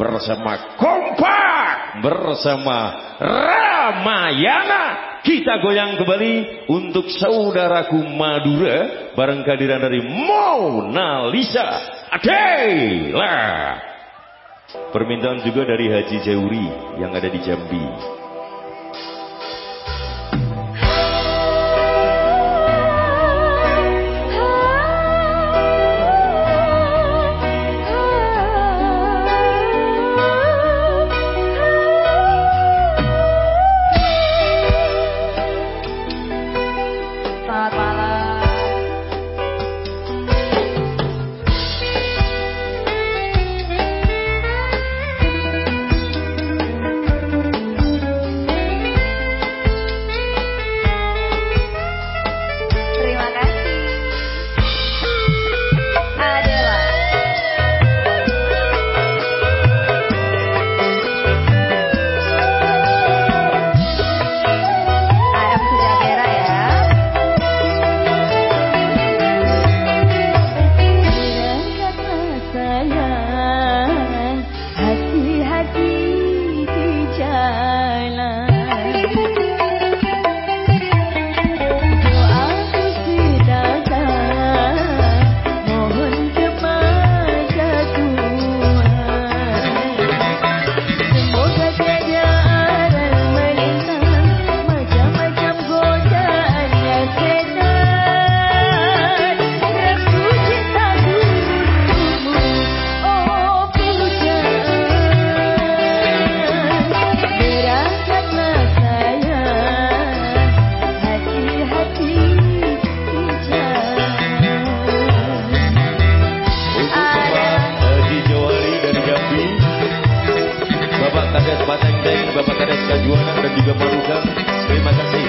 bersama kompak bersama Ramayana. Kita goyang kembali untuk saudaraku Madura bareng kehadiran dari Mona Lisa. Adela permintaan juga dari Haji Jauri yang ada di Jambi tiga puluh jam. Terima kasih.